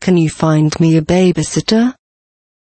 Can you find me a babysitter?